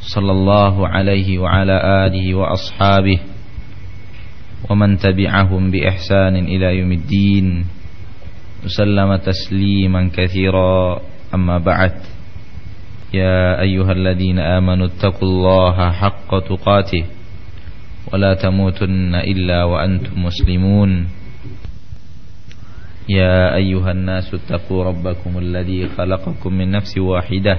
صلى الله عليه وعلى آله وأصحابه ومن تبعهم بإحسان إلى يوم الدين وسلم تسليما كثيرا. أما بعد يا أيها الذين آمنوا اتقوا الله حق تقاته ولا تموتن إلا وأنتم مسلمون. يا أيها الناس اتقوا ربكم الذي خلقكم من نفس واحدة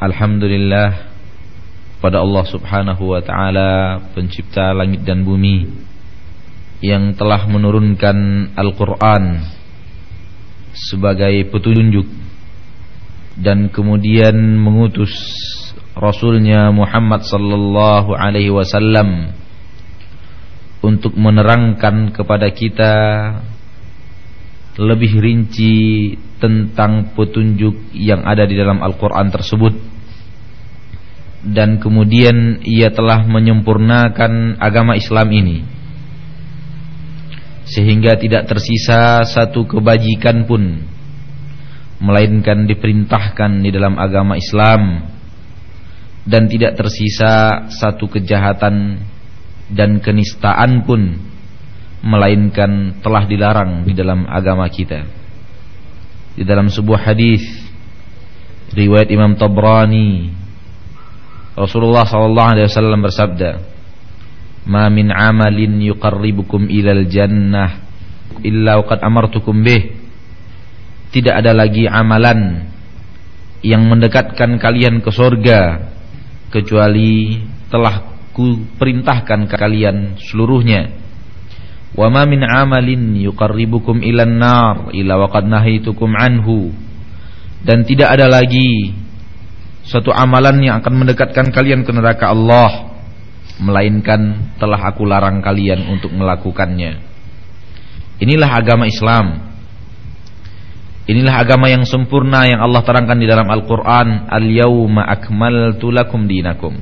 Alhamdulillah pada Allah Subhanahu wa taala pencipta langit dan bumi yang telah menurunkan Al-Qur'an sebagai petunjuk dan kemudian mengutus Rasulnya Muhammad sallallahu alaihi wasallam untuk menerangkan kepada kita lebih rinci tentang petunjuk yang ada di dalam Al-Quran tersebut. Dan kemudian ia telah menyempurnakan agama Islam ini. Sehingga tidak tersisa satu kebajikan pun. Melainkan diperintahkan di dalam agama Islam. Dan tidak tersisa satu kejahatan dan kenistaan pun. Melainkan telah dilarang di dalam agama kita. Di dalam sebuah hadis. Riwayat Imam Tabrani. Rasulullah sallallahu alaihi wasallam bersabda, "Ma min amalin yuqarribukum ilal jannah illa waqad amartukum bih." Tidak ada lagi amalan yang mendekatkan kalian ke surga kecuali telah ku perintahkan kalian seluruhnya wa ma min amalin yuqarribukum ilan nar illa waqad nahitukum anhu. Dan tidak ada lagi suatu amalan yang akan mendekatkan kalian ke neraka Allah melainkan telah aku larang kalian untuk melakukannya. Inilah agama Islam. Inilah agama yang sempurna yang Allah terangkan di dalam Al-Qur'an al-yauma akmaltu lakum dinakum.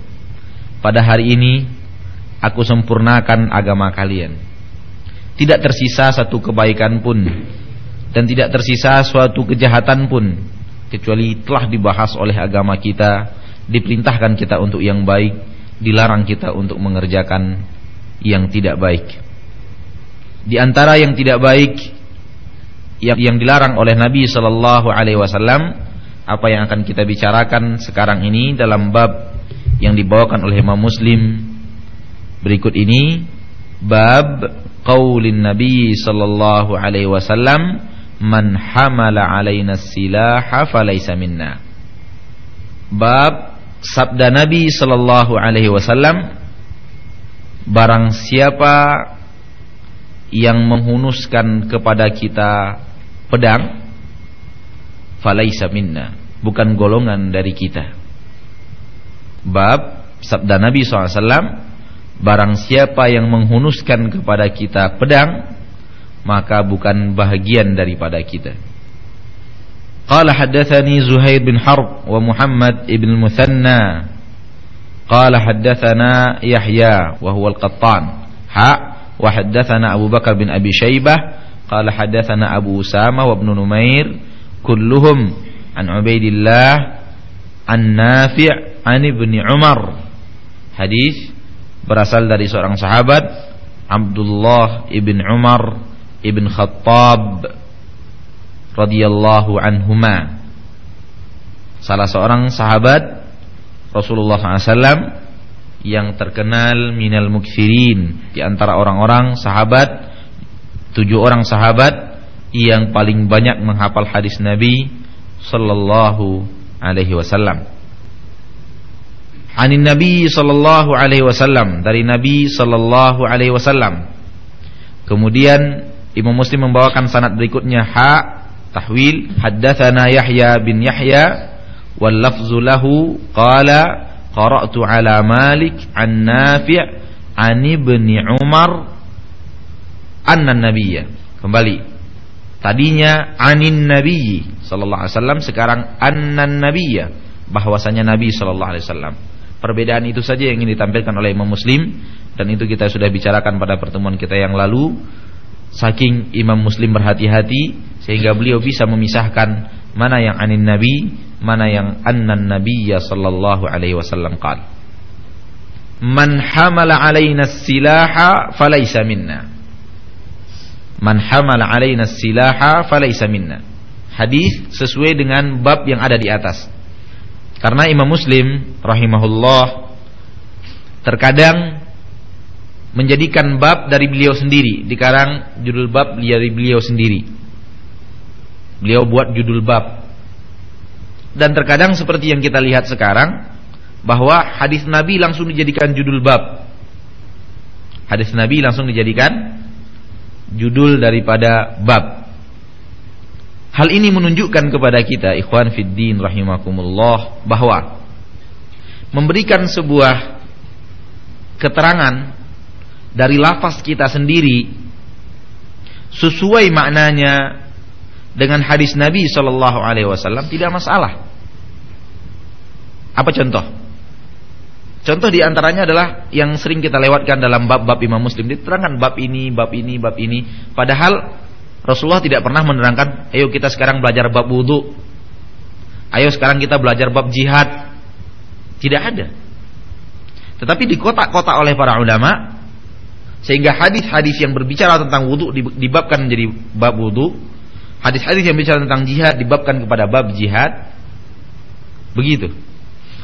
Pada hari ini aku sempurnakan agama kalian tidak tersisa satu kebaikan pun. Dan tidak tersisa suatu kejahatan pun. Kecuali telah dibahas oleh agama kita, diperintahkan kita untuk yang baik, dilarang kita untuk mengerjakan yang tidak baik. Di antara yang tidak baik yang yang dilarang oleh Nabi sallallahu alaihi wasallam apa yang akan kita bicarakan sekarang ini dalam bab yang dibawakan oleh Imam Muslim. Berikut ini bab qaulin Nabi sallallahu alaihi wasallam man hamala alaina silaha falaysa minna. Bab sabda Nabi sallallahu alaihi wasallam barang siapa yang menghunuskan kepada kita pedang falaysa minna, bukan golongan dari kita. Bab sabda Nabi SAW Barang siapa yang menghunuskan kepada kita pedang Maka bukan bahagian daripada kita. Qala haddathani Zuhair bin Harb Wa Muhammad ibn Muthanna. Qala haddathana Yahya Wa huwa al-Qattan. Ha Wa haddathana Abu Bakar bin Abi Shaybah. Qala haddathana Abu Usama Wa ibn Numair. Kulluhum An Ubaidillah An Nafi' An ibn Umar. Hadis berasal dari seorang sahabat Abdullah ibn Umar ibn Khattab radhiyallahu anhuma salah seorang sahabat Rasulullah SAW yang terkenal minal muksirin di antara orang-orang sahabat tujuh orang sahabat yang paling banyak menghafal hadis Nabi sallallahu alaihi wasallam. Anin Nabi sallallahu alaihi wasallam dari Nabi sallallahu alaihi wasallam. Kemudian Imam Muslim membawakan sanad berikutnya ha tahwil haddatsana Yahya bin Yahya wal lafzu lahu qala qara'tu ala Malik an Nafi' an Ibni Umar anna nabiyya. Kembali. Tadinya anin nabiyyi sallallahu alaihi wasallam sekarang annan nabiyya bahwasanya Nabi sallallahu alaihi wasallam. Perbedaan itu saja yang ingin ditampilkan oleh Imam Muslim. Dan itu kita sudah bicarakan pada pertemuan kita yang lalu. Saking Imam Muslim berhati-hati sehingga beliau bisa memisahkan mana yang anin Nabi mana yang annan nabiyya sallallahu alaihi wasallam qala. Man hamala alaina silaha falaysa minna. Man hamala alaina silaha falaysa minna. Hadis sesuai dengan bab yang ada di atas karena Imam Muslim rahimahullah terkadang menjadikan bab dari beliau sendiri dikarang judul bab dari beliau sendiri beliau buat judul bab dan terkadang seperti yang kita lihat sekarang bahwa hadis Nabi langsung dijadikan judul bab. Hadis Nabi langsung dijadikan judul daripada bab. Hal ini menunjukkan kepada kita ikhwan fiddin rahimakumullah bahwa memberikan sebuah keterangan dari lafaz kita sendiri sesuai maknanya dengan hadis Nabi Shallallahu Alaihi Wasallam tidak masalah. Apa contoh? Contoh di antaranya adalah yang sering kita lewatkan dalam bab-bab Imam Muslim. Diterangkan bab ini, bab ini, bab ini. Padahal Rasulullah tidak pernah menerangkan, ayo kita sekarang belajar bab wudhu. Ayo sekarang kita belajar bab jihad. Tidak ada. Tetapi di kotak-kotak oleh para ulama sehingga hadis-hadis yang berbicara tentang wudhu dibabkan menjadi bab wudhu, hadis-hadis yang berbicara tentang jihad dibabkan kepada bab jihad. Begitu.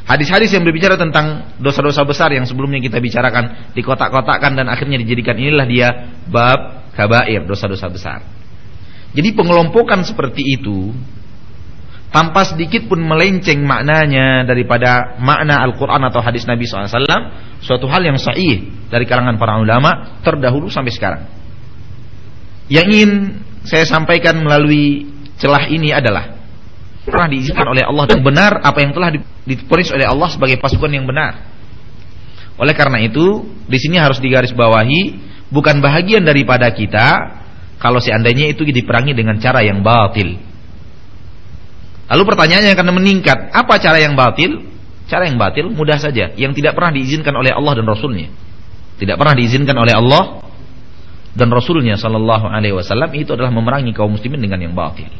Hadis-hadis yang berbicara tentang dosa-dosa besar yang sebelumnya kita bicarakan di kotak-kotakkan dan akhirnya dijadikan inilah dia bab kabair, dosa-dosa besar. Jadi pengelompokan seperti itu tanpa sedikit pun melenceng maknanya daripada makna Al-Quran atau hadis Nabi SAW suatu hal yang sahih dari kalangan para ulama terdahulu sampai sekarang. Yang ingin saya sampaikan melalui celah ini adalah pernah diizinkan oleh Allah dan benar apa yang telah diponis oleh Allah sebagai pasukan yang benar. Oleh karena itu, di sini harus digarisbawahi bukan bahagian daripada kita kalau seandainya itu diperangi dengan cara yang batil. Lalu pertanyaannya akan meningkat, apa cara yang batil? Cara yang batil mudah saja, yang tidak pernah diizinkan oleh Allah dan Rasulnya. Tidak pernah diizinkan oleh Allah dan Rasulnya Sallallahu Alaihi Wasallam itu adalah memerangi kaum muslimin dengan yang batil.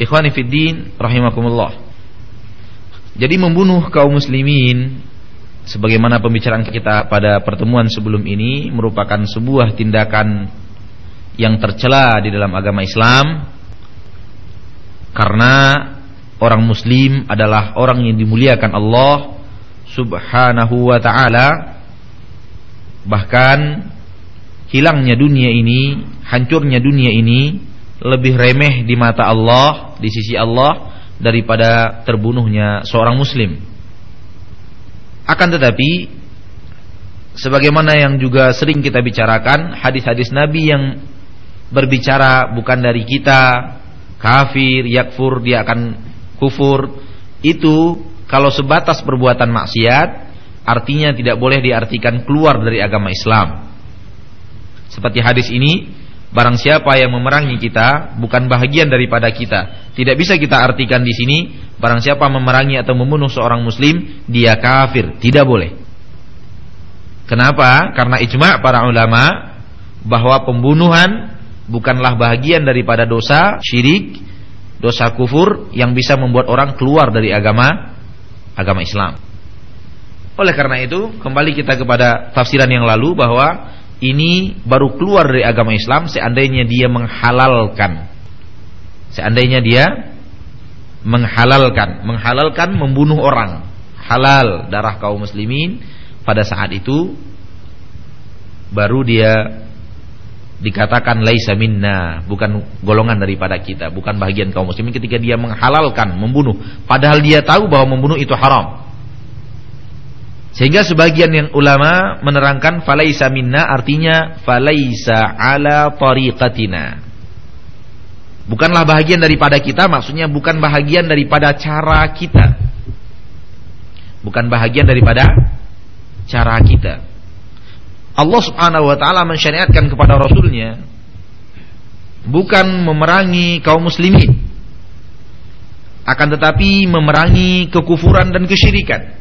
Ikhwani fiddin rahimakumullah. Jadi membunuh kaum muslimin sebagaimana pembicaraan kita pada pertemuan sebelum ini merupakan sebuah tindakan yang tercela di dalam agama Islam karena orang muslim adalah orang yang dimuliakan Allah Subhanahu wa taala bahkan hilangnya dunia ini, hancurnya dunia ini lebih remeh di mata Allah, di sisi Allah daripada terbunuhnya seorang muslim. Akan tetapi sebagaimana yang juga sering kita bicarakan, hadis-hadis Nabi yang berbicara bukan dari kita, kafir, yakfur, dia akan kufur, itu kalau sebatas perbuatan maksiat artinya tidak boleh diartikan keluar dari agama Islam. Seperti hadis ini Barang siapa yang memerangi kita bukan bahagian daripada kita. Tidak bisa kita artikan di sini barang siapa memerangi atau membunuh seorang muslim dia kafir, tidak boleh. Kenapa? Karena ijma para ulama bahwa pembunuhan bukanlah bahagian daripada dosa syirik, dosa kufur yang bisa membuat orang keluar dari agama agama Islam. Oleh karena itu, kembali kita kepada tafsiran yang lalu bahwa ini baru keluar dari agama Islam seandainya dia menghalalkan. Seandainya dia menghalalkan. Menghalalkan membunuh orang. Halal darah kaum muslimin pada saat itu baru dia dikatakan laisa minna, bukan golongan daripada kita, bukan bagian kaum muslimin ketika dia menghalalkan membunuh padahal dia tahu bahwa membunuh itu haram. Sehingga sebagian yang ulama menerangkan falaisa minna artinya falaisa ala tariqatina. Bukanlah bahagian daripada kita maksudnya bukan bahagian daripada cara kita. Bukan bahagian daripada cara kita. Allah Subhanahu wa taala mensyariatkan kepada rasulnya bukan memerangi kaum muslimin akan tetapi memerangi kekufuran dan kesyirikan.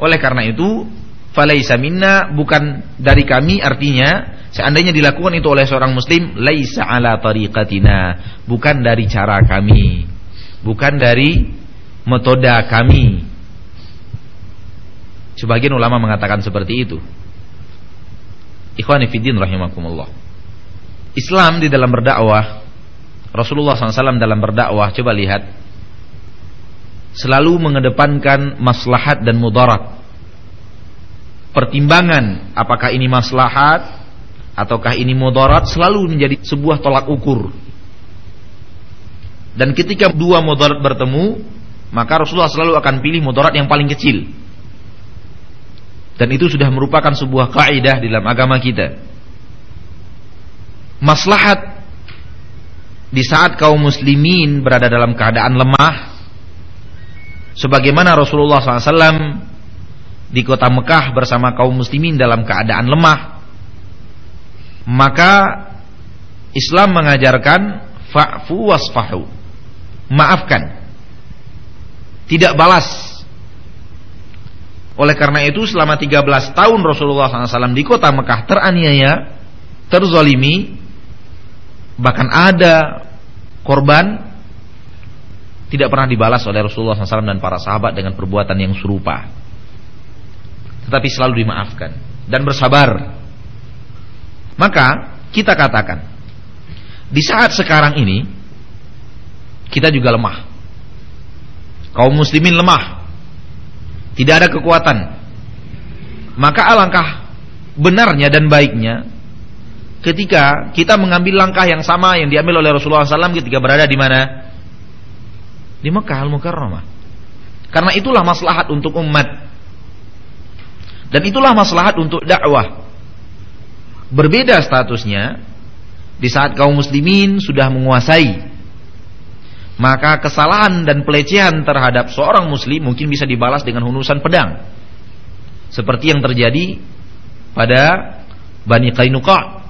Oleh karena itu, falaisa minna bukan dari kami artinya seandainya dilakukan itu oleh seorang muslim laisa ala tariqatina, bukan dari cara kami, bukan dari metoda kami. Sebagian ulama mengatakan seperti itu. Ikhwani fiddin rahimakumullah. Islam di dalam berdakwah Rasulullah SAW dalam berdakwah coba lihat selalu mengedepankan maslahat dan mudarat. Pertimbangan apakah ini maslahat ataukah ini mudarat selalu menjadi sebuah tolak ukur. Dan ketika dua mudarat bertemu, maka Rasulullah selalu akan pilih mudarat yang paling kecil. Dan itu sudah merupakan sebuah kaidah dalam agama kita. Maslahat di saat kaum muslimin berada dalam keadaan lemah sebagaimana Rasulullah SAW di kota Mekah bersama kaum muslimin dalam keadaan lemah maka Islam mengajarkan fa'fu wasfahu. Maafkan. Tidak balas oleh karena itu selama 13 tahun Rasulullah SAW di kota Mekah teraniaya, terzolimi, bahkan ada korban tidak pernah dibalas oleh Rasulullah SAW dan para sahabat dengan perbuatan yang serupa. Tetapi selalu dimaafkan dan bersabar. Maka kita katakan, di saat sekarang ini kita juga lemah. Kaum muslimin lemah tidak ada kekuatan. Maka alangkah benarnya dan baiknya ketika kita mengambil langkah yang sama yang diambil oleh Rasulullah SAW ketika berada di mana? Di Mekah Al-Mukarramah. Karena itulah maslahat untuk umat. Dan itulah maslahat untuk dakwah. Berbeda statusnya di saat kaum muslimin sudah menguasai maka kesalahan dan pelecehan terhadap seorang muslim mungkin bisa dibalas dengan hunusan pedang. Seperti yang terjadi pada Bani Qainuqa.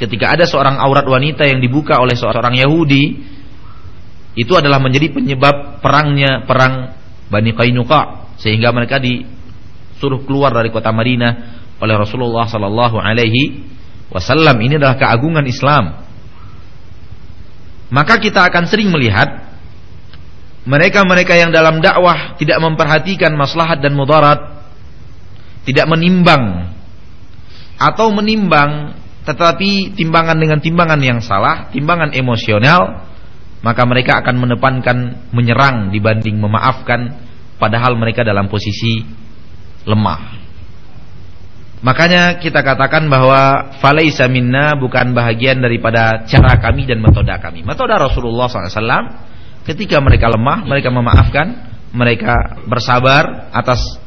Ketika ada seorang aurat wanita yang dibuka oleh seorang Yahudi itu adalah menjadi penyebab perangnya perang Bani Qainuqa. Sehingga mereka disuruh keluar dari kota Madinah oleh Rasulullah sallallahu alaihi wasallam. Ini adalah keagungan Islam. Maka kita akan sering melihat mereka-mereka yang dalam dakwah tidak memperhatikan maslahat dan mudarat, tidak menimbang atau menimbang tetapi timbangan dengan timbangan yang salah, timbangan emosional, maka mereka akan menepankan menyerang dibanding memaafkan padahal mereka dalam posisi lemah. Makanya kita katakan bahwa falaisa minna bukan bahagian daripada cara kami dan metode kami. Metode Rasulullah SAW ketika mereka lemah, mereka memaafkan, mereka bersabar atas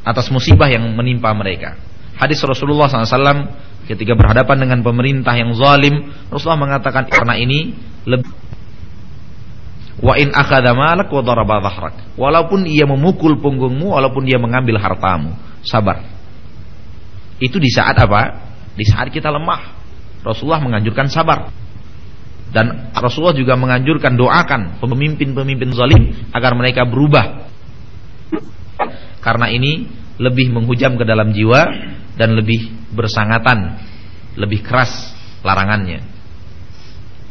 atas musibah yang menimpa mereka. Hadis Rasulullah SAW ketika berhadapan dengan pemerintah yang zalim, Rasulullah mengatakan karena ini lebih Wa in malak wa. Walaupun ia memukul punggungmu, walaupun dia mengambil hartamu, sabar. Itu di saat apa? Di saat kita lemah. Rasulullah menganjurkan sabar. Dan Rasulullah juga menganjurkan doakan pemimpin-pemimpin zalim agar mereka berubah. Karena ini lebih menghujam ke dalam jiwa dan lebih bersangatan, lebih keras larangannya.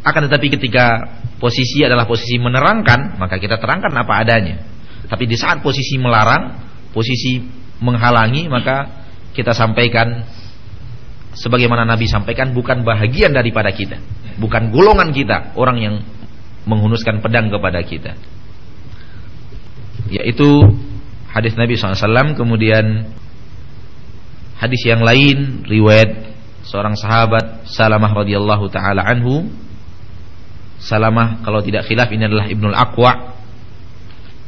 Akan tetapi ketika posisi adalah posisi menerangkan, maka kita terangkan apa adanya. Tapi di saat posisi melarang, posisi menghalangi, maka kita sampaikan sebagaimana Nabi sampaikan bukan bahagian daripada kita, bukan golongan kita orang yang menghunuskan pedang kepada kita. yaitu hadis Nabi SAW kemudian hadis yang lain riwayat seorang sahabat Salamah radhiyallahu taala anhu. Salamah kalau tidak khilaf ini adalah Ibnul Aqwa.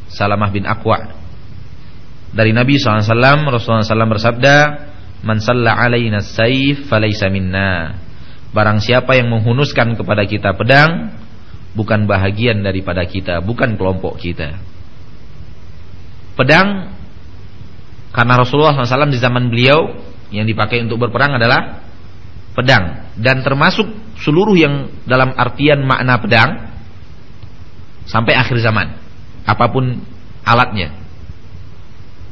Salamah bin Aqwa. Dari Nabi SAW Rasulullah SAW bersabda Man salla alaina saif falaysa minna Barang siapa yang menghunuskan kepada kita pedang Bukan bahagian daripada kita Bukan kelompok kita Pedang Karena Rasulullah SAW di zaman beliau Yang dipakai untuk berperang adalah Pedang Dan termasuk seluruh yang dalam artian makna pedang Sampai akhir zaman Apa pun alatnya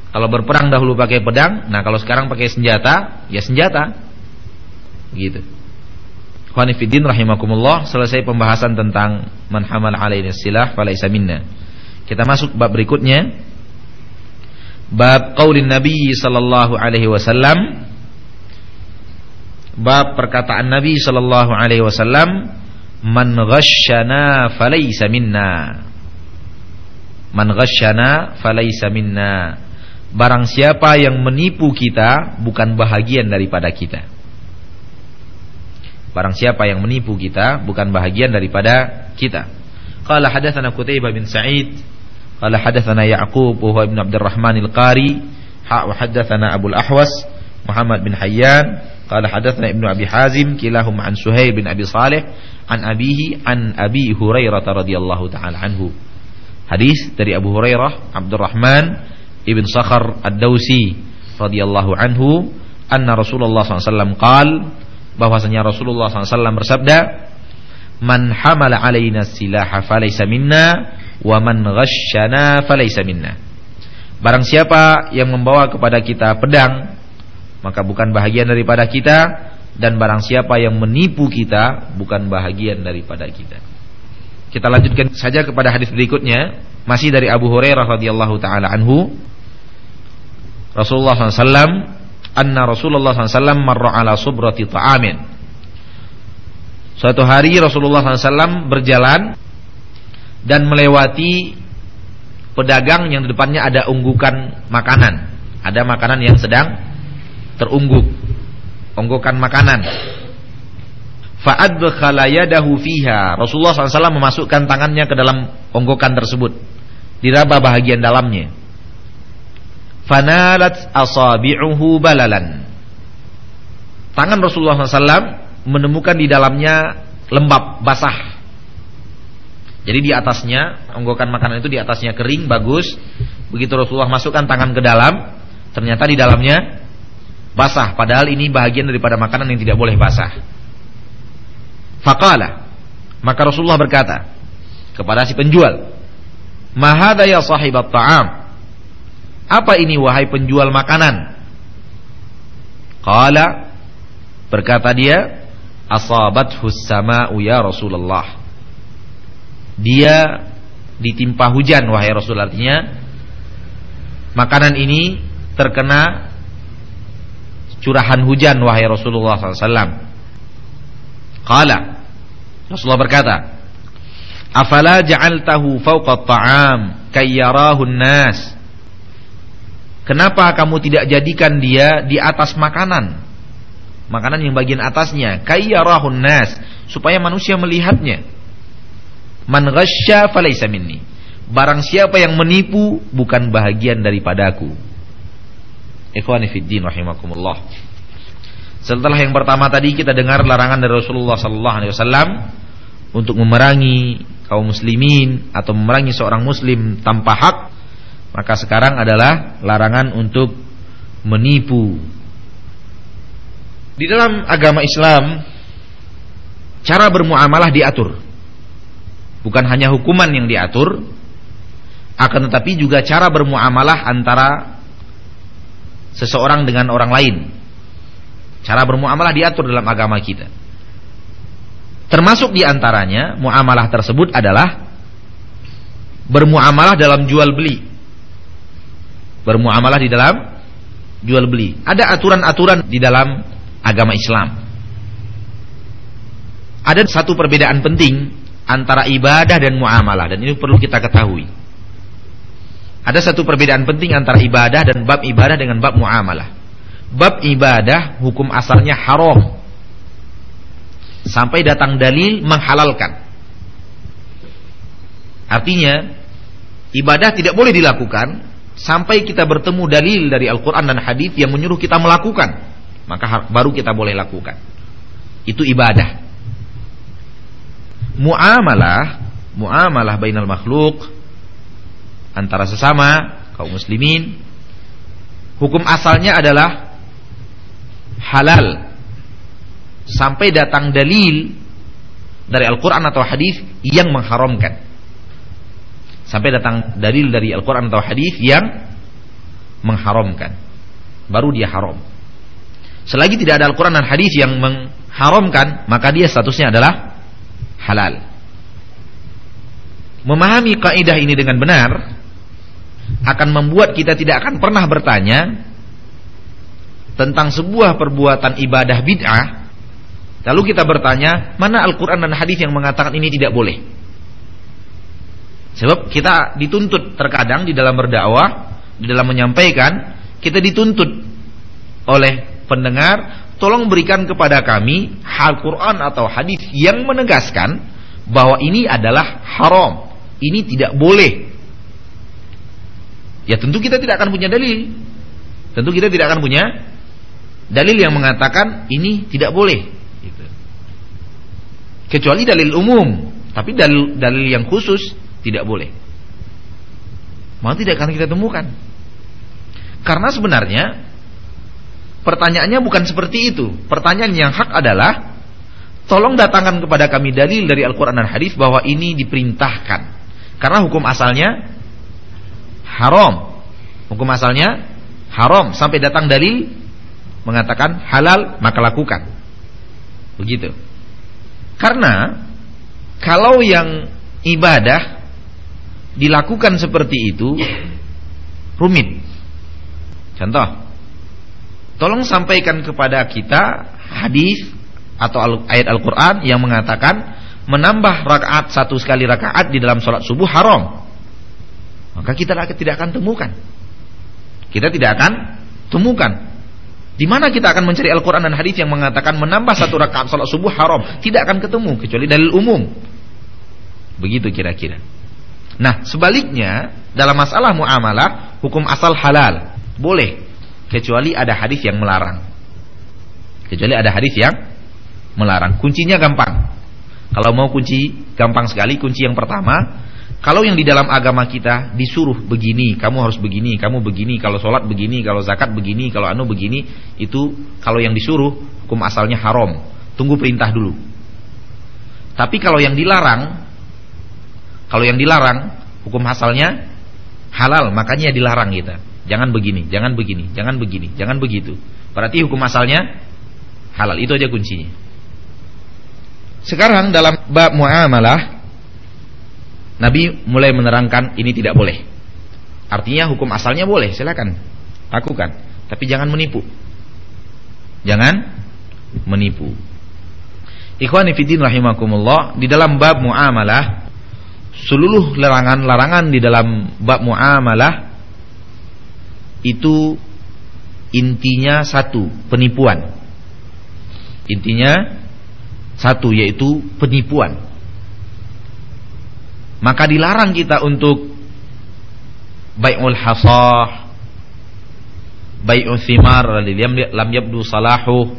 kalau berperang dahulu pakai pedang, nah kalau sekarang pakai senjata, ya senjata. Begitu. Khonifuddin rahimakumullah, selesai pembahasan tentang man hamal alaina silah falaisa minna. Kita masuk bab berikutnya. Bab qaulin Nabi sallallahu alaihi wasallam Bab perkataan Nabi sallallahu alaihi wasallam Man ghasyana falaysa minna Man ghasyana falaysa minna Barang siapa yang menipu kita bukan bahagian daripada kita. Barang siapa yang menipu kita bukan bahagian daripada kita. Qala hadatsana Qutaibah bin Sa'id, qala hadatsana Ya'qub wa ibn Abdurrahman al-Qari, ha wa hadatsana Abu al-Ahwas Muhammad bin Hayyan, qala hadatsana Ibnu Abi Hazim kilahum an Suhaib bin Abi Saleh an abihi an Abi Hurairah radhiyallahu taala anhu. Hadis dari Abu Hurairah Abdurrahman Ibn Sakhar Ad-Dausi radhiyallahu anhu anna Rasulullah SAW qal bahwasanya Rasulullah SAW bersabda man hamala alaina silaha falaysa minna wa man ghasyana falaysa minna. Barang siapa yang membawa kepada kita pedang maka bukan bahagian daripada kita dan barang siapa yang menipu kita bukan bahagian daripada kita. Kita lanjutkan saja kepada hadis berikutnya masih dari Abu Hurairah radhiyallahu taala anhu. Rasulullah SAW anna Rasulullah SAW marra ala subrati ta'amin Suatu hari Rasulullah SAW berjalan dan melewati pedagang yang di depannya ada unggukan makanan. Ada makanan yang sedang terungguk. Unggukan makanan. Fa'adkhala yadahu fiha. Rasulullah SAW memasukkan tangannya ke dalam unggukan tersebut. Diraba bahagian dalamnya fanalat asabi'uhu balalan. Tangan Rasulullah SAW menemukan di dalamnya lembab basah. Jadi di atasnya, onggokan makanan itu di atasnya kering, bagus. Begitu Rasulullah masukkan tangan ke dalam, ternyata di dalamnya basah. Padahal ini bahagian daripada makanan yang tidak boleh basah. Faqala. Maka Rasulullah berkata kepada si penjual, "Mahada ya sahibat ta'am?" Apa ini wahai penjual makanan? Qala berkata dia, asabat sama'u ya Rasulullah. Dia ditimpa hujan wahai Rasul artinya makanan ini terkena curahan hujan wahai Rasulullah SAW. Qala Rasulullah berkata, "Afala ja'altahu fawqa at-ta'am kayyarahu an-nas?" Kenapa kamu tidak jadikan dia di atas makanan? Makanan yang bagian atasnya, kayyarahun nas, supaya manusia melihatnya. Man ghasya falaysa minni. Barang siapa yang menipu bukan bahagian daripadaku. Ikhwani fid din rahimakumullah. Setelah yang pertama tadi kita dengar larangan dari Rasulullah sallallahu alaihi wasallam untuk memerangi kaum muslimin atau memerangi seorang muslim tanpa hak maka sekarang adalah larangan untuk menipu. Di dalam agama Islam cara bermuamalah diatur. Bukan hanya hukuman yang diatur, akan tetapi juga cara bermuamalah antara seseorang dengan orang lain. Cara bermuamalah diatur dalam agama kita. Termasuk di antaranya muamalah tersebut adalah bermuamalah dalam jual beli bermuamalah di dalam jual beli. Ada aturan-aturan di dalam agama Islam. Ada satu perbedaan penting antara ibadah dan muamalah dan ini perlu kita ketahui. Ada satu perbedaan penting antara ibadah dan bab ibadah dengan bab muamalah. Bab ibadah hukum asalnya haram. Sampai datang dalil menghalalkan. Artinya ibadah tidak boleh dilakukan sampai kita bertemu dalil dari Al-Qur'an dan hadis yang menyuruh kita melakukan. Maka baru kita boleh lakukan. Itu ibadah. Muamalah, muamalah bainal makhluk antara sesama kaum muslimin hukum asalnya adalah halal sampai datang dalil dari Al-Qur'an atau hadis yang mengharamkan. Sampai datang dalil dari Al-Qur'an atau hadis yang mengharamkan. Baru dia haram. Selagi tidak ada Al-Qur'an dan hadis yang mengharamkan, maka dia statusnya adalah halal. Memahami kaidah ini dengan benar akan membuat kita tidak akan pernah bertanya tentang sebuah perbuatan ibadah bid'ah lalu kita bertanya mana Al-Qur'an dan hadis yang mengatakan ini tidak boleh sebab kita dituntut terkadang di dalam berdakwah di dalam menyampaikan kita dituntut oleh pendengar tolong berikan kepada kami Al-Qur'an atau hadis yang menegaskan bahwa ini adalah haram ini tidak boleh Ya tentu kita tidak akan punya dalil. Tentu kita tidak akan punya dalil yang mengatakan ini tidak boleh. Gitu. Kecuali dalil umum, tapi dalil dalil yang khusus tidak boleh. Mau tidak akan kita temukan. Karena sebenarnya pertanyaannya bukan seperti itu. Pertanyaan yang hak adalah tolong datangkan kepada kami dalil dari Al-Qur'an dan hadis bahwa ini diperintahkan. Karena hukum asalnya haram. Hukum asalnya haram sampai datang dalil mengatakan halal maka lakukan. Begitu. Karena kalau yang ibadah dilakukan seperti itu rumit. Contoh, tolong sampaikan kepada kita hadis atau ayat Al-Qur'an yang mengatakan menambah rakaat satu sekali rakaat di dalam sholat subuh haram maka kita tidak akan temukan. Kita tidak akan temukan. Di mana kita akan mencari Al-Quran dan hadis yang mengatakan menambah satu rakaat salat subuh haram? Tidak akan ketemu kecuali dalil umum. Begitu kira-kira. Nah, sebaliknya dalam masalah muamalah hukum asal halal boleh kecuali ada hadis yang melarang. Kecuali ada hadis yang melarang. Kuncinya gampang. Kalau mau kunci gampang sekali. Kunci yang pertama kalau yang di dalam agama kita disuruh begini, kamu harus begini, kamu begini, kalau sholat begini, kalau zakat begini, kalau anu begini, itu kalau yang disuruh hukum asalnya haram. Tunggu perintah dulu. Tapi kalau yang dilarang, kalau yang dilarang hukum asalnya halal, makanya dilarang kita. Jangan begini, jangan begini, jangan begini, jangan begitu. Berarti hukum asalnya halal. Itu aja kuncinya. Sekarang dalam bab muamalah Nabi mulai menerangkan ini tidak boleh. Artinya hukum asalnya boleh, silakan lakukan, tapi jangan menipu. Jangan menipu. Ikhwani fiddin rahimakumullah, di dalam bab muamalah seluruh larangan-larangan di dalam bab muamalah itu intinya satu, penipuan. Intinya satu yaitu penipuan maka dilarang kita untuk bai'ul hasah bai'ul thimar lam yabdu salahu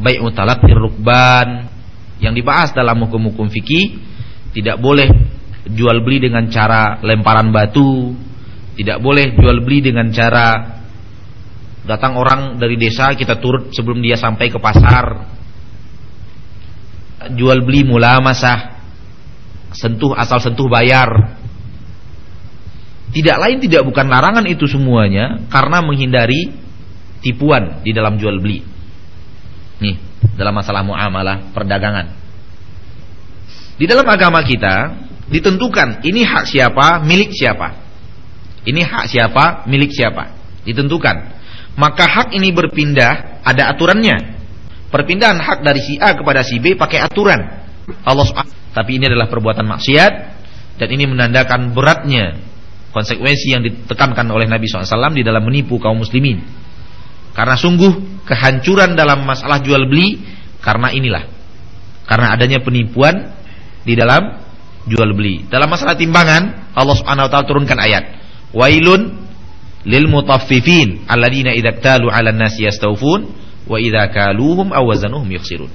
bai'ul talaqir rukban yang dibahas dalam hukum-hukum fikih tidak boleh jual beli dengan cara lemparan batu tidak boleh jual beli dengan cara datang orang dari desa kita turut sebelum dia sampai ke pasar jual beli mula masah sentuh asal sentuh bayar. Tidak lain tidak bukan larangan itu semuanya karena menghindari tipuan di dalam jual beli. Nih, dalam masalah muamalah perdagangan. Di dalam agama kita ditentukan ini hak siapa, milik siapa. Ini hak siapa, milik siapa. Ditentukan. Maka hak ini berpindah ada aturannya. Perpindahan hak dari si A kepada si B pakai aturan. Allah Subhanahu tapi ini adalah perbuatan maksiat dan ini menandakan beratnya konsekuensi yang ditekankan oleh Nabi SAW di dalam menipu kaum muslimin. Karena sungguh kehancuran dalam masalah jual beli karena inilah. Karena adanya penipuan di dalam jual beli. Dalam masalah timbangan, Allah Subhanahu wa taala turunkan ayat, "Wailun lil mutaffifin alladzina idza talu 'alan nasi yastawfun wa idza kaluhum aw wazanuhum yukhsirun."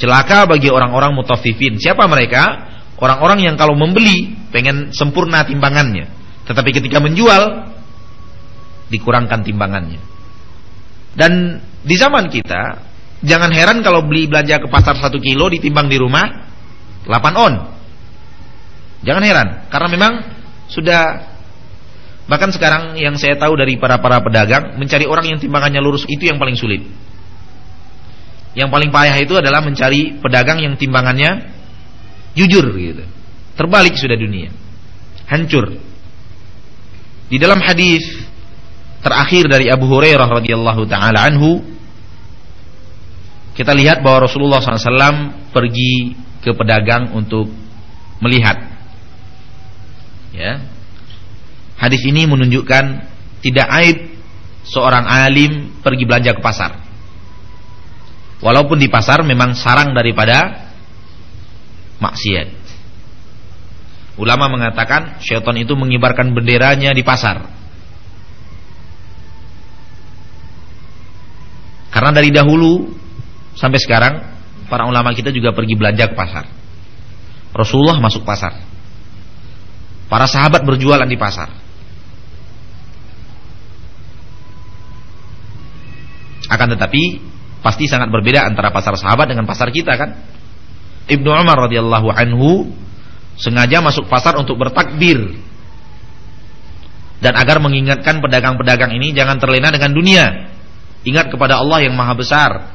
Celaka bagi orang-orang mutaffifin. Siapa mereka? Orang-orang yang kalau membeli pengen sempurna timbangannya, tetapi ketika menjual dikurangkan timbangannya. Dan di zaman kita, jangan heran kalau beli belanja ke pasar satu kilo ditimbang di rumah 8 on. Jangan heran, karena memang sudah bahkan sekarang yang saya tahu dari para para pedagang mencari orang yang timbangannya lurus itu yang paling sulit. Yang paling payah itu adalah mencari pedagang yang timbangannya jujur gitu. Terbalik sudah dunia. Hancur. Di dalam hadis terakhir dari Abu Hurairah radhiyallahu taala anhu kita lihat bahwa Rasulullah SAW pergi ke pedagang untuk melihat Ya. Hadis ini menunjukkan tidak aib seorang alim pergi belanja ke pasar. Walaupun di pasar memang sarang daripada maksiat. Ulama mengatakan syaitan itu mengibarkan benderanya di pasar. Karena dari dahulu sampai sekarang para ulama kita juga pergi belanja ke pasar. Rasulullah masuk pasar. Para sahabat berjualan di pasar. Akan tetapi pasti sangat berbeda antara pasar sahabat dengan pasar kita kan. Ibnu Umar radhiyallahu anhu sengaja masuk pasar untuk bertakbir dan agar mengingatkan pedagang-pedagang ini jangan terlena dengan dunia. Ingat kepada Allah yang maha besar.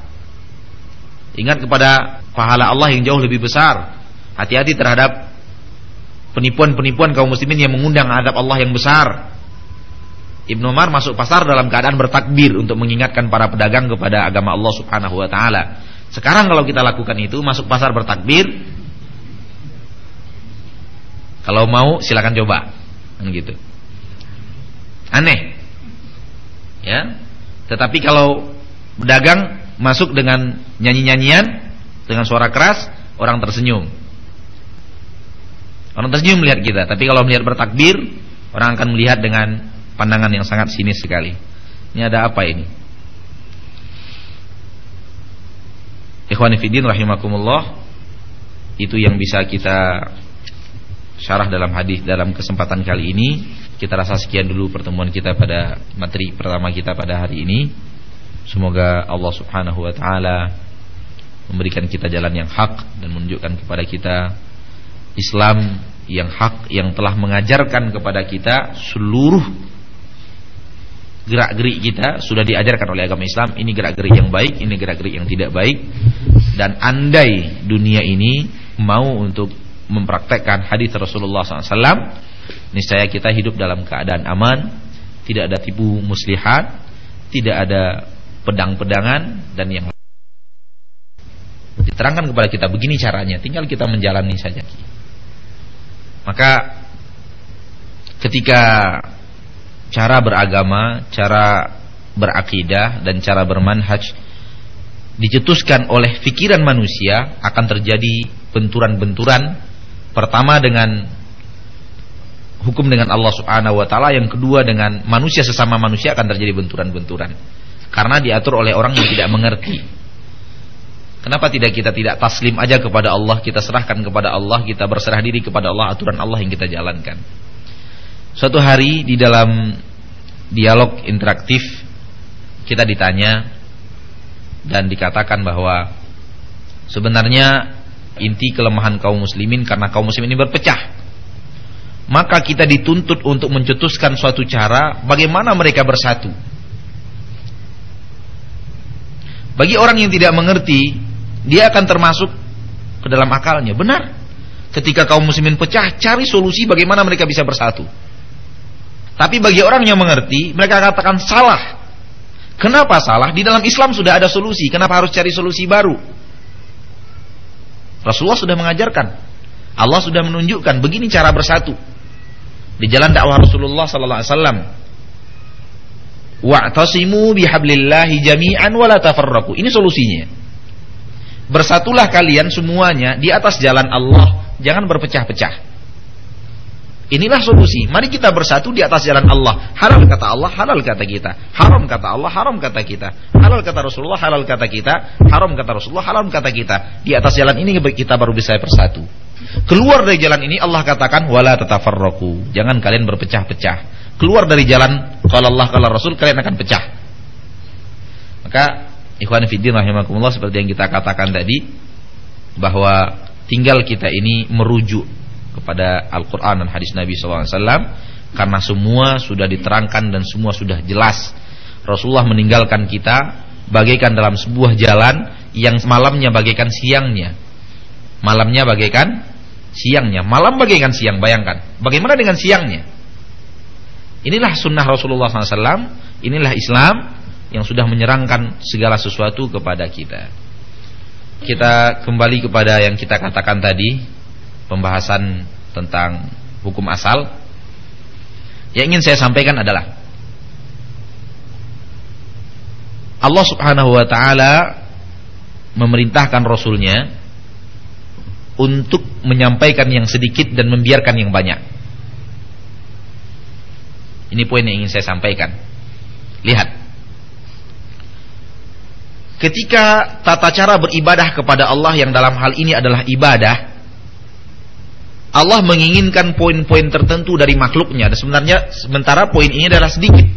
Ingat kepada pahala Allah yang jauh lebih besar. Hati-hati terhadap penipuan-penipuan kaum muslimin yang mengundang adab Allah yang besar. Ibnu Umar masuk pasar dalam keadaan bertakbir untuk mengingatkan para pedagang kepada agama Allah Subhanahu wa taala. Sekarang kalau kita lakukan itu masuk pasar bertakbir kalau mau silakan coba. Kan gitu. Aneh. Ya. Tetapi kalau pedagang masuk dengan nyanyi-nyanyian dengan suara keras, orang tersenyum. Orang tersenyum melihat kita, tapi kalau melihat bertakbir, orang akan melihat dengan pandangan yang sangat sinis sekali. Ini ada apa ini? Ikhwani fiddin rahimakumullah. Itu yang bisa kita syarah dalam hadis dalam kesempatan kali ini. Kita rasa sekian dulu pertemuan kita pada materi pertama kita pada hari ini. Semoga Allah Subhanahu wa taala memberikan kita jalan yang hak dan menunjukkan kepada kita Islam yang hak yang telah mengajarkan kepada kita seluruh gerak-gerik kita sudah diajarkan oleh agama Islam. Ini gerak-gerik yang baik ini gerak-gerik yang tidak baik. Dan andai dunia ini mau untuk mempraktekkan hadis Rasulullah SAW niscaya kita hidup dalam keadaan aman tidak ada tipu muslihat tidak ada pedang-pedangan dan yang diterangkan kepada kita begini caranya tinggal kita menjalani saja maka ketika cara beragama, cara berakidah dan cara bermanhaj dicetuskan oleh pikiran manusia akan terjadi benturan-benturan. Pertama dengan hukum dengan Allah Subhanahu wa taala yang kedua dengan manusia sesama manusia akan terjadi benturan-benturan. Karena diatur oleh orang yang tidak mengerti Kenapa tidak kita tidak taslim aja kepada Allah, kita serahkan kepada Allah, kita berserah diri kepada Allah, aturan Allah yang kita jalankan. Suatu hari di dalam dialog interaktif kita ditanya dan dikatakan bahwa sebenarnya inti kelemahan kaum muslimin karena kaum muslimin ini berpecah. Maka kita dituntut untuk mencetuskan suatu cara bagaimana mereka bersatu. Bagi orang yang tidak mengerti dia akan termasuk ke dalam akalnya. Benar. Ketika kaum muslimin pecah, cari solusi bagaimana mereka bisa bersatu. Tapi bagi orang yang mengerti, mereka katakan salah. Kenapa salah? Di dalam Islam sudah ada solusi. Kenapa harus cari solusi baru? Rasulullah sudah mengajarkan. Allah sudah menunjukkan begini cara bersatu. Di jalan dakwah Rasulullah sallallahu alaihi wasallam. Wa'tasimu bihablillahi jami'an wa la tafarraqu. Ini solusinya. Bersatulah kalian semuanya di atas jalan Allah, jangan berpecah-pecah. Inilah solusi. Mari kita bersatu di atas jalan Allah. Halal kata Allah, halal kata kita. Haram kata Allah, haram kata kita. Halal kata Rasulullah, halal kata kita. Haram kata Rasulullah, haram kata kita. Di atas jalan ini kita baru bisa bersatu. Keluar dari jalan ini Allah katakan wala tatafarraqu. Jangan kalian berpecah-pecah. Keluar dari jalan kalau Allah kalau Rasul kalian akan pecah. Maka ikhwan fillah rahimakumullah seperti yang kita katakan tadi bahwa tinggal kita ini merujuk kepada Al-Quran dan hadis Nabi SAW karena semua sudah diterangkan dan semua sudah jelas. Rasulullah meninggalkan kita bagaikan dalam sebuah jalan yang malamnya bagaikan siangnya. Malamnya bagaikan siangnya. Malam bagaikan siang bayangkan. Bagaimana dengan siangnya? Inilah sunnah Rasulullah SAW inilah Islam yang sudah menyerangkan segala sesuatu kepada kita kita kembali kepada yang kita katakan tadi pembahasan tentang hukum asal yang ingin saya sampaikan adalah Allah Subhanahu wa taala memerintahkan rasulnya untuk menyampaikan yang sedikit dan membiarkan yang banyak. Ini poin yang ingin saya sampaikan. Lihat. Ketika tata cara beribadah kepada Allah yang dalam hal ini adalah ibadah Allah menginginkan poin-poin tertentu dari makhluknya. Dan sebenarnya sementara poin ini adalah sedikit.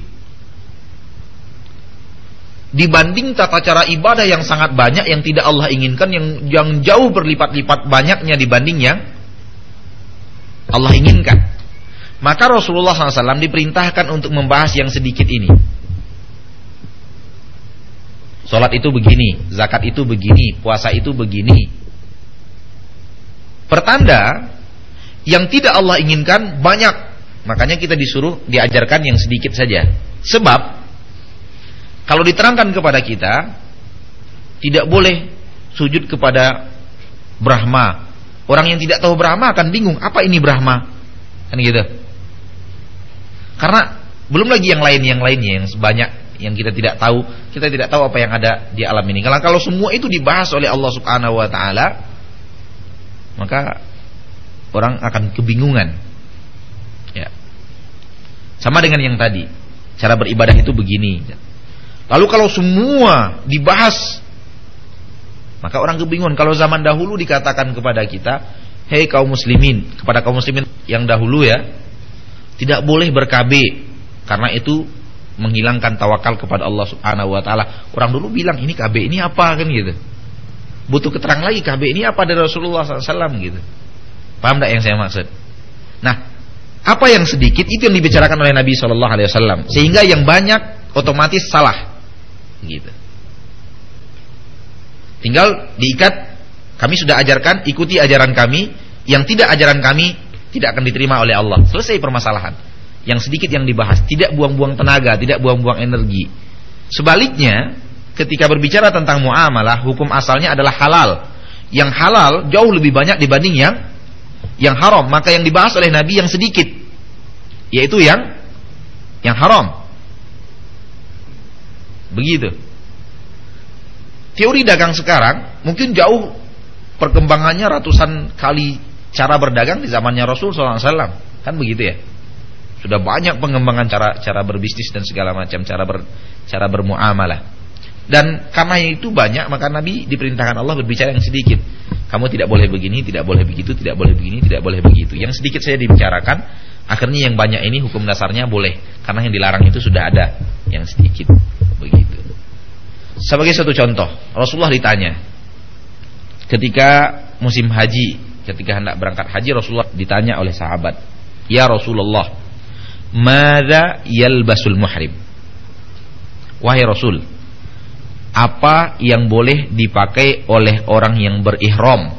Dibanding tata cara ibadah yang sangat banyak yang tidak Allah inginkan yang yang jauh berlipat-lipat banyaknya dibanding yang Allah inginkan. Maka Rasulullah SAW diperintahkan untuk membahas yang sedikit ini Sholat itu begini, zakat itu begini, puasa itu begini Pertanda yang tidak Allah inginkan banyak. Makanya kita disuruh diajarkan yang sedikit saja. Sebab kalau diterangkan kepada kita tidak boleh sujud kepada Brahma. Orang yang tidak tahu Brahma akan bingung, apa ini Brahma? Kan gitu. Karena belum lagi yang lain yang lainnya yang sebanyak yang kita tidak tahu, kita tidak tahu apa yang ada di alam ini. Kalau kalau semua itu dibahas oleh Allah Subhanahu wa taala, maka orang akan kebingungan. Ya. Sama dengan yang tadi, cara beribadah itu begini. Lalu kalau semua dibahas, maka orang kebingungan. Kalau zaman dahulu dikatakan kepada kita, hei kaum muslimin, kepada kaum muslimin yang dahulu ya, tidak boleh berkabe karena itu menghilangkan tawakal kepada Allah Subhanahu wa taala. Orang dulu bilang ini KB ini apa kan gitu. Butuh keterangan lagi KB ini apa dari Rasulullah SAW gitu. Paham tidak yang saya maksud? Nah, apa yang sedikit itu yang dibicarakan oleh Nabi Shallallahu Alaihi Wasallam, sehingga yang banyak otomatis salah, gitu. Tinggal diikat. Kami sudah ajarkan, ikuti ajaran kami. Yang tidak ajaran kami tidak akan diterima oleh Allah. Selesai permasalahan. Yang sedikit yang dibahas, tidak buang-buang tenaga, tidak buang-buang energi. Sebaliknya, ketika berbicara tentang muamalah, hukum asalnya adalah halal. Yang halal jauh lebih banyak dibanding yang yang haram, maka yang dibahas oleh Nabi yang sedikit, yaitu yang yang haram. Begitu. Teori dagang sekarang mungkin jauh perkembangannya ratusan kali cara berdagang di zamannya Rasul SAW, kan begitu ya? Sudah banyak pengembangan cara cara berbisnis dan segala macam cara ber, cara bermuamalah. Dan karena itu banyak maka Nabi diperintahkan Allah berbicara yang sedikit. Kamu tidak boleh begini, tidak boleh begitu, tidak boleh begini, tidak boleh begitu. Yang sedikit saya dibicarakan, akhirnya yang banyak ini hukum dasarnya boleh karena yang dilarang itu sudah ada yang sedikit begitu. Sebagai satu contoh, Rasulullah ditanya ketika musim haji, ketika hendak berangkat haji Rasulullah ditanya oleh sahabat, "Ya Rasulullah, mada yalbasul muhrim?" Wahai Rasul, apa yang boleh dipakai oleh orang yang berihram?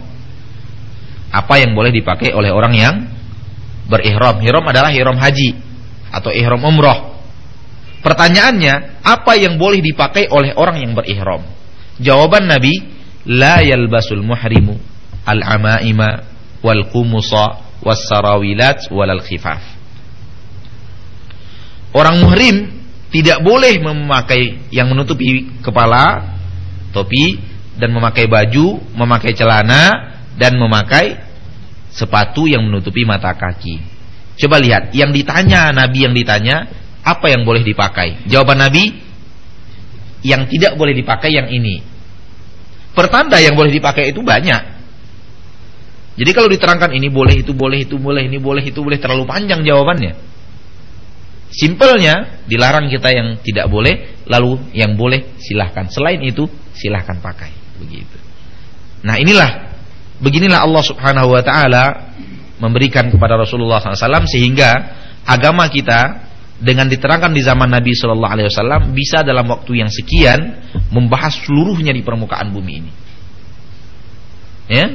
Apa yang boleh dipakai oleh orang yang berihram? Ihram adalah ihram haji atau ihram umroh. Pertanyaannya apa yang boleh dipakai oleh orang yang berihram? Jawaban Nabi la yalbasul muhrimu al-amaima wal qumusa was sarawilat wal khifaf Orang muhrim tidak boleh memakai yang menutupi kepala, topi dan memakai baju, memakai celana dan memakai sepatu yang menutupi mata kaki. Coba lihat, yang ditanya Nabi yang ditanya, apa yang boleh dipakai? Jawaban Nabi, yang tidak boleh dipakai yang ini. Pertanda yang boleh dipakai itu banyak. Jadi kalau diterangkan ini boleh, itu boleh, itu boleh, ini boleh, itu boleh, terlalu panjang jawabannya. Simpelnya dilarang kita yang tidak boleh, lalu yang boleh silahkan. Selain itu silahkan pakai. Begitu. Nah inilah, beginilah Allah Subhanahu Wa Taala memberikan kepada Rasulullah SAW sehingga agama kita dengan diterangkan di zaman Nabi Shallallahu Alaihi Wasallam bisa dalam waktu yang sekian membahas seluruhnya di permukaan bumi ini. Ya,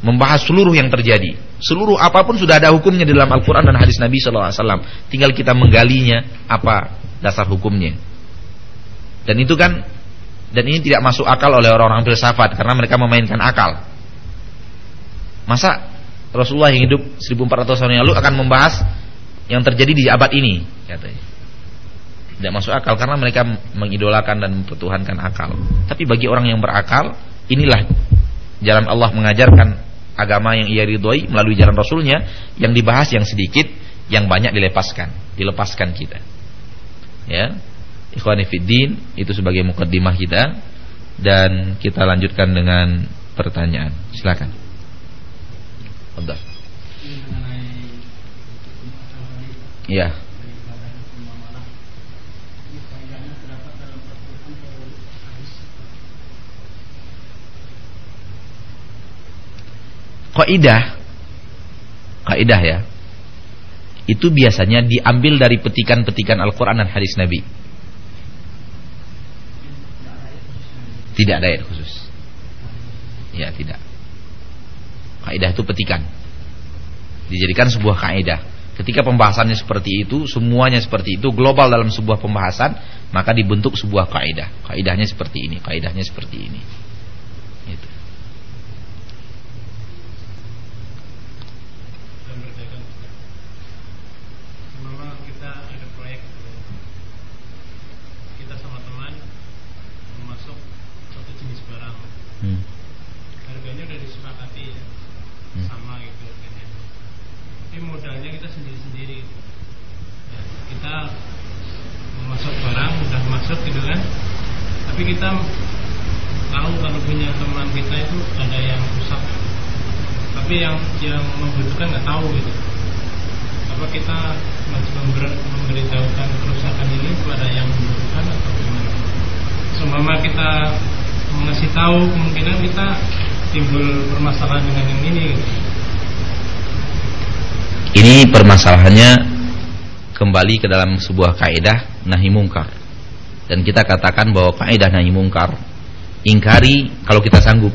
membahas seluruh yang terjadi. Seluruh apa pun sudah ada hukumnya di dalam Al-Quran dan hadis Nabi SAW. Tinggal kita menggalinya apa dasar hukumnya. Dan itu kan dan ini tidak masuk akal oleh orang-orang filsafat karena mereka memainkan akal. Masa Rasulullah yang hidup 1400 tahun yang lalu akan membahas yang terjadi di abad ini, katanya. Tidak masuk akal karena mereka mengidolakan dan mempertuhankan akal. Tapi bagi orang yang berakal, inilah jalan Allah mengajarkan agama yang ia ridhoi melalui jalan Rasulnya yang dibahas yang sedikit yang banyak dilepaskan dilepaskan kita. Ya. Ikhwani fiddin itu sebagai mukaddimah kita. Dan kita lanjutkan dengan pertanyaan. Silakan. Udah. Ya. Kaidah kaidah ya. Itu biasanya diambil dari petikan-petikan Al-Quran dan hadis Nabi. Tidak ada ayat khusus. Ya tidak. Kaidah itu petikan. Dijadikan sebuah kaidah ketika pembahasannya seperti itu semuanya seperti itu global dalam sebuah pembahasan maka dibentuk sebuah kaidah kaidahnya seperti ini kaidahnya seperti ini membutuhkan nggak tahu gitu. Apa kita member, memberitahukan kerusakan ini kepada yang membutuhkan atau gimana? Seumpama kita mengasih tahu kemungkinan kita timbul permasalahan dengan yang ini gitu. ini permasalahannya kembali ke dalam sebuah kaidah nahi mungkar. Dan kita katakan bahwa kaidah nahi mungkar ingkari kalau kita sanggup.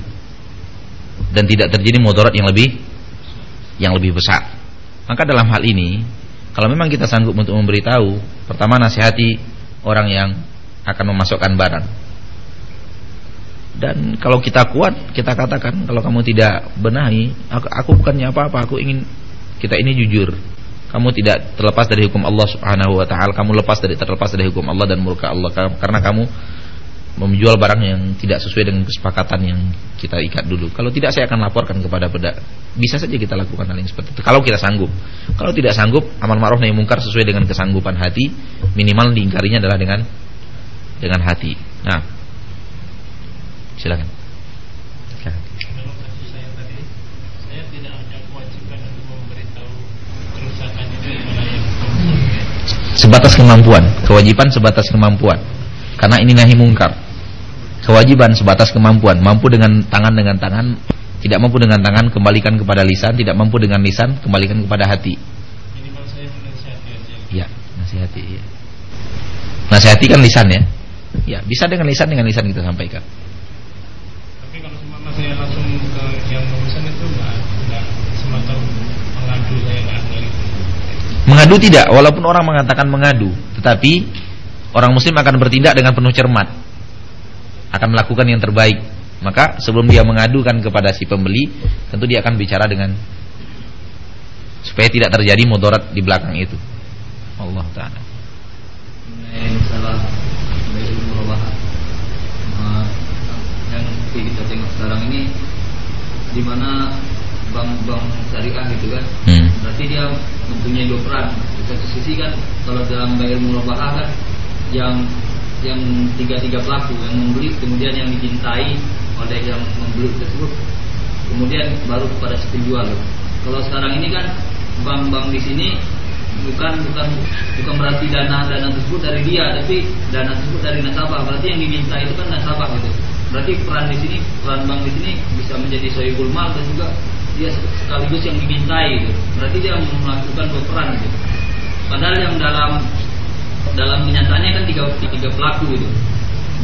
Dan tidak terjadi mudarat yang lebih yang lebih besar. Maka dalam hal ini, kalau memang kita sanggup untuk memberitahu, pertama nasihati orang yang akan memasukkan barang. Dan kalau kita kuat, kita katakan kalau kamu tidak benahi, aku, aku bukannya apa-apa, aku ingin kita ini jujur. Kamu tidak terlepas dari hukum Allah Subhanahu wa taala, kamu lepas dari terlepas dari hukum Allah dan murka Allah karena kamu menjual barang yang tidak sesuai dengan kesepakatan yang kita ikat dulu. Kalau tidak saya akan laporkan kepada pedak. Bisa saja kita lakukan hal yang seperti itu. Kalau kita sanggup. Kalau tidak sanggup, amal ma'ruf nahi mungkar sesuai dengan kesanggupan hati, minimal diingkarinya adalah dengan dengan hati. Nah. Silakan. Sebatas kemampuan, kewajiban sebatas kemampuan. Karena ini nahi mungkar. Kewajiban sebatas kemampuan. Mampu dengan tangan dengan tangan, tidak mampu dengan tangan kembalikan kepada lisan, tidak mampu dengan lisan kembalikan kepada hati. Ya, nasihati. Ya. Nasihati kan lisan ya. Ya, bisa dengan lisan dengan lisan kita sampaikan. Tapi kalau semua saya langsung ke yang urusan itu enggak enggak semata mengadu saya enggak Mengadu tidak, walaupun orang mengatakan mengadu, tetapi orang muslim akan bertindak dengan penuh cermat akan melakukan yang terbaik. Maka sebelum dia mengadukan kepada si pembeli tentu dia akan bicara dengan supaya tidak terjadi mudarat di belakang itu. Allah taala. Uh, yang kita tengok sekarang ini di mana bank-bank syariah gitu kan hmm. berarti dia mempunyai dua peran. Di satu sisi kan kalau dalam bayar murabah kan yang yang tiga-tiga pelaku yang membeli kemudian yang dicintai oleh yang membeli tersebut. Kemudian baru kepada si penjual. Kalau sekarang ini kan bank-bank di sini bukan bukan bukan berarti dana dana tersebut dari dia tapi dana tersebut dari nasabah. Berarti yang diminta itu kan nasabah gitu. Berarti peran di sini peran bank di sini bisa menjadi sohibul mal dan juga dia sekaligus yang dimintai gitu. Berarti dia melakukan dua peran gitu. Padahal yang dalam dalam kenyataannya kan tiga, tiga pelaku itu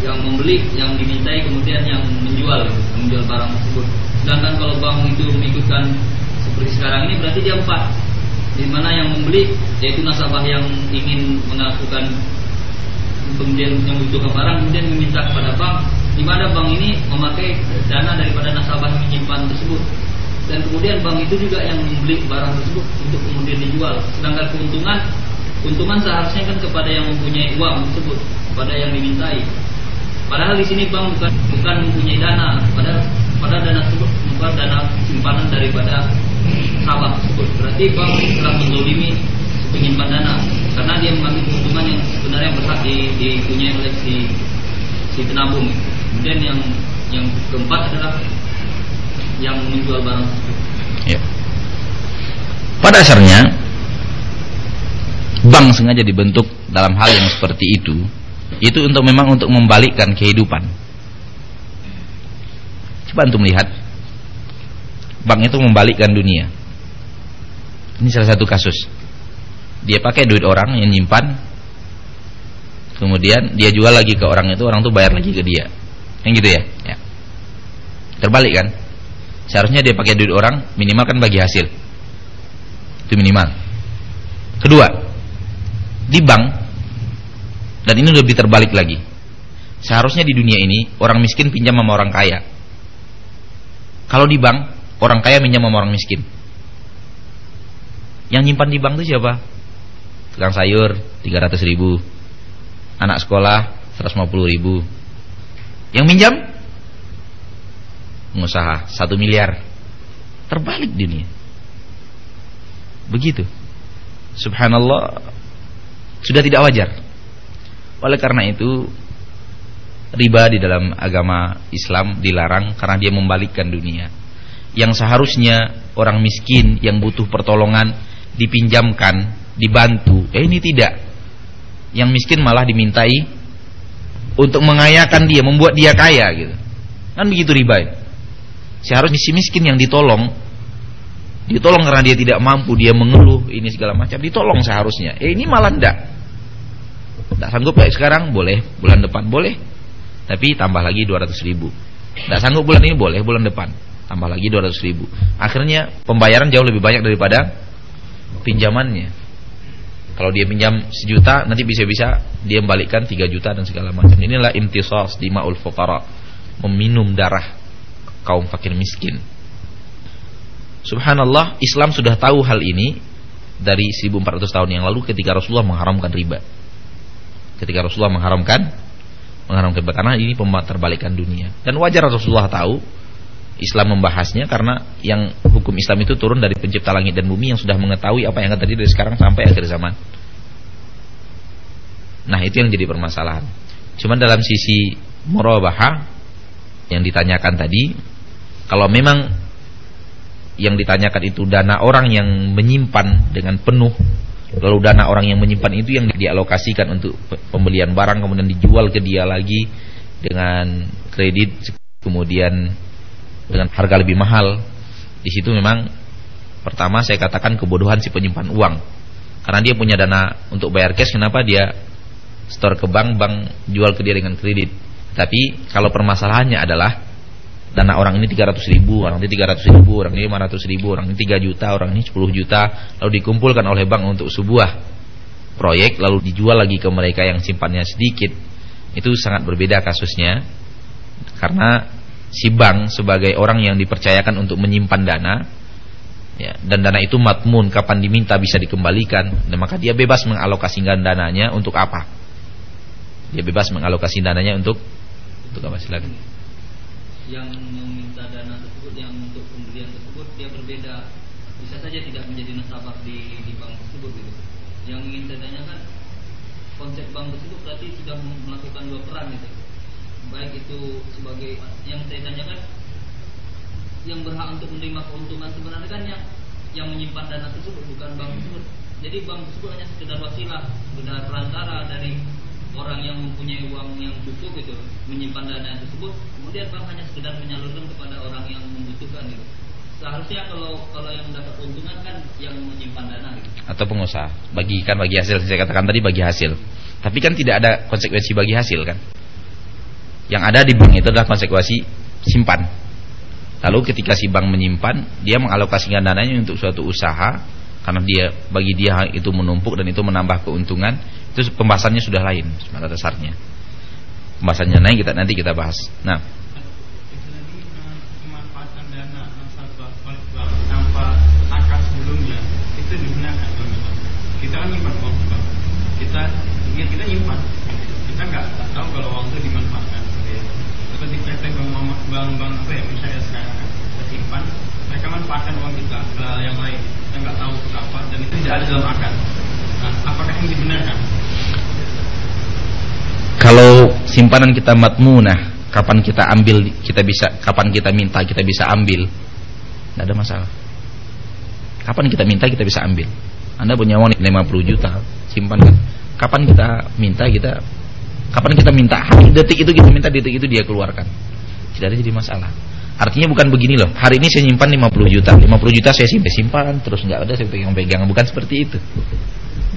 yang membeli, yang dimintai, kemudian yang menjual, gitu, menjual barang tersebut. Sedangkan kalau bank itu mengikutkan seperti sekarang ini berarti dia empat, di mana yang membeli yaitu nasabah yang ingin melakukan kemudian yang membutuhkan barang kemudian meminta kepada bank, di mana bank ini memakai dana daripada nasabah yang menyimpan tersebut dan kemudian bank itu juga yang membeli barang tersebut untuk kemudian dijual. Sedangkan keuntungan Keuntungan seharusnya kan kepada yang mempunyai uang tersebut, kepada yang dimintai. Padahal di sini bank bukan bukan mempunyai dana, padahal pada dana tersebut bukan dana simpanan daripada sahabat tersebut. Berarti bank telah mendolimi penyimpan dana karena dia mengambil keuntungan yang sebenarnya berhak di, dipunyai oleh si si penabung. Kemudian yang yang keempat adalah yang menjual barang tersebut. Ya. Pada dasarnya bank sengaja dibentuk dalam hal yang seperti itu itu untuk memang untuk membalikkan kehidupan. Coba untuk melihat bank itu membalikkan dunia. Ini salah satu kasus. Dia pakai duit orang yang nyimpan kemudian dia jual lagi ke orang itu orang itu bayar lagi ke dia. Yang gitu ya, ya. terbalik kan? Seharusnya dia pakai duit orang minimal kan bagi hasil. Itu minimal. Kedua di bank dan ini lebih terbalik lagi. Seharusnya di dunia ini orang miskin pinjam sama orang kaya. Kalau di bank orang kaya pinjam sama orang miskin. Yang nyimpan di bank itu siapa? Tukang sayur 300 ribu Anak sekolah 150 ribu Yang minjam? Pengusaha 1 miliar Terbalik dunia Begitu Subhanallah sudah tidak wajar. Oleh karena itu riba di dalam agama Islam dilarang karena dia membalikkan dunia. Yang seharusnya orang miskin yang butuh pertolongan dipinjamkan, dibantu. Eh ini tidak. Yang miskin malah dimintai untuk mengayakan dia, membuat dia kaya gitu. Kan begitu riba. Seharusnya si miskin yang ditolong ditolong karena dia tidak mampu, dia mengeluh ini segala macam, ditolong seharusnya. Eh ini malah ndak. Tidak sanggup kayak sekarang boleh, bulan depan boleh. Tapi tambah lagi 200 ribu. Tidak sanggup bulan ini boleh, bulan depan tambah lagi 200 ribu. Akhirnya pembayaran jauh lebih banyak daripada pinjamannya. Kalau dia pinjam sejuta, nanti bisa-bisa dia membalikkan 3 juta dan segala macam. Inilah imtisas di ma'ul fuqara, meminum darah kaum fakir miskin. Subhanallah, Islam sudah tahu hal ini dari 1400 tahun yang lalu ketika Rasulullah mengharamkan riba. Ketika Rasulullah mengharamkan mengharamkan karena ini terbalikan dunia. Dan wajar Rasulullah tahu Islam membahasnya karena yang hukum Islam itu turun dari pencipta langit dan bumi yang sudah mengetahui apa yang terjadi dari sekarang sampai akhir zaman. Nah, itu yang jadi permasalahan. Cuman dalam sisi murabahah yang ditanyakan tadi, kalau memang yang ditanyakan itu dana orang yang menyimpan dengan penuh lalu dana orang yang menyimpan itu yang dialokasikan untuk pembelian barang kemudian dijual ke dia lagi dengan kredit kemudian dengan harga lebih mahal. Di situ memang pertama saya katakan kebodohan si penyimpan uang. Karena dia punya dana untuk bayar cash kenapa dia store ke bank bank jual ke dia dengan kredit? Tapi kalau permasalahannya adalah dana orang ini 300 ribu, orang ini 300 ribu, orang ini 500 ribu, orang ini 3 juta, orang ini 10 juta, lalu dikumpulkan oleh bank untuk sebuah proyek, lalu dijual lagi ke mereka yang simpannya sedikit. Itu sangat berbeda kasusnya, karena si bank sebagai orang yang dipercayakan untuk menyimpan dana, ya, dan dana itu matmun, kapan diminta bisa dikembalikan, dan maka dia bebas mengalokasikan dananya untuk apa? Dia bebas mengalokasi dananya untuk untuk apa silakan. Yang meminta dana tersebut yang untuk pembelian tersebut dia berbeda. Bisa saja tidak menjadi nasabah di, di bank tersebut gitu. Yang ingin saya tanyakan konsep bank tersebut berarti sudah melakukan dua peran gitu. Baik itu sebagai yang saya tanyakan yang berhak untuk menerima keuntungan sebenarnya kan yang yang menyimpan dana tersebut bukan bank tersebut. Jadi bank tersebut hanya sekedar wasilah, sekedar perantara dari orang yang mempunyai uang yang cukup itu menyimpan dana tersebut kemudian bank hanya sekedar menyalurkan kepada orang yang membutuhkan itu seharusnya kalau kalau yang mendapat keuntungan kan yang menyimpan dana gitu. atau pengusaha. Bagikan bagi hasil. Saya katakan tadi bagi hasil. Tapi kan tidak ada konsekuensi bagi hasil kan? Yang ada di bank itu adalah konsekuensi simpan. Lalu ketika si bank menyimpan dia mengalokasikan dananya untuk suatu usaha karena dia bagi dia itu menumpuk dan itu menambah keuntungan itu pembahasannya sudah lain pada dasarnya. Pembahasannya lain kita nanti kita bahas. Nah. Kita uang kita kita nggak tahu kalau dimanfaatkan seperti bank bank ya misalnya sekarang mereka manfaatkan uang kita. Ke yang lain kita nggak tahu ke apa dan itu tidak ada dalam akad nah apakah ini dibenarkan kalau simpanan kita matmunah kapan kita ambil kita bisa kapan kita minta kita bisa ambil tidak ada masalah kapan kita minta kita bisa ambil anda punya uang 50 juta, simpan. Kapan kita minta kita kapan kita minta hari detik itu kita minta detik itu dia keluarkan. Tidak ada jadi masalah. Artinya bukan begini loh. Hari ini saya simpan 50 juta, 50 juta saya simpan simpan terus nggak ada saya pegang-pegang, bukan seperti itu.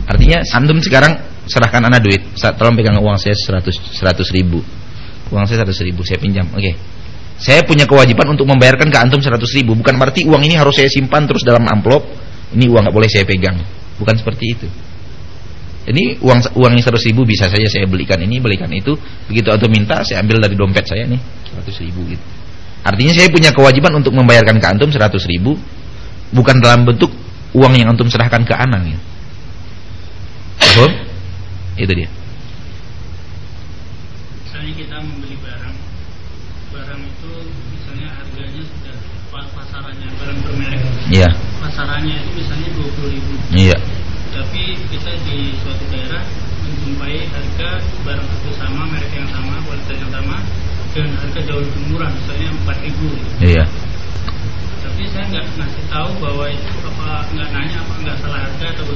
Artinya antum sekarang serahkan anak duit, tolong pegang uang saya 100 100 ribu. Uang saya 100 ribu saya pinjam. Oke. Okay. Saya punya kewajiban untuk membayarkan ke antum 100 ribu Bukan berarti uang ini harus saya simpan terus dalam amplop ini uang nggak boleh saya pegang bukan seperti itu ini uang uang yang seratus ribu bisa saja saya belikan ini belikan itu begitu atau minta saya ambil dari dompet saya nih seratus ribu gitu artinya saya punya kewajiban untuk membayarkan ke antum seratus ribu bukan dalam bentuk uang yang antum serahkan ke anak ya. Itu dia. Misalnya kita membeli barang barang itu misalnya harganya sudah pasarannya barang bermerek. Iya. Pasarannya itu misalnya 20 ribu. Iya. Tapi kita di suatu daerah menjumpai harga barang itu sama merek yang sama kualitas yang sama dengan harga jauh lebih murah misalnya 4 ribu. Iya. Tapi saya nggak ngasih tahu bahwa itu apa nggak nanya apa nggak salah harga atau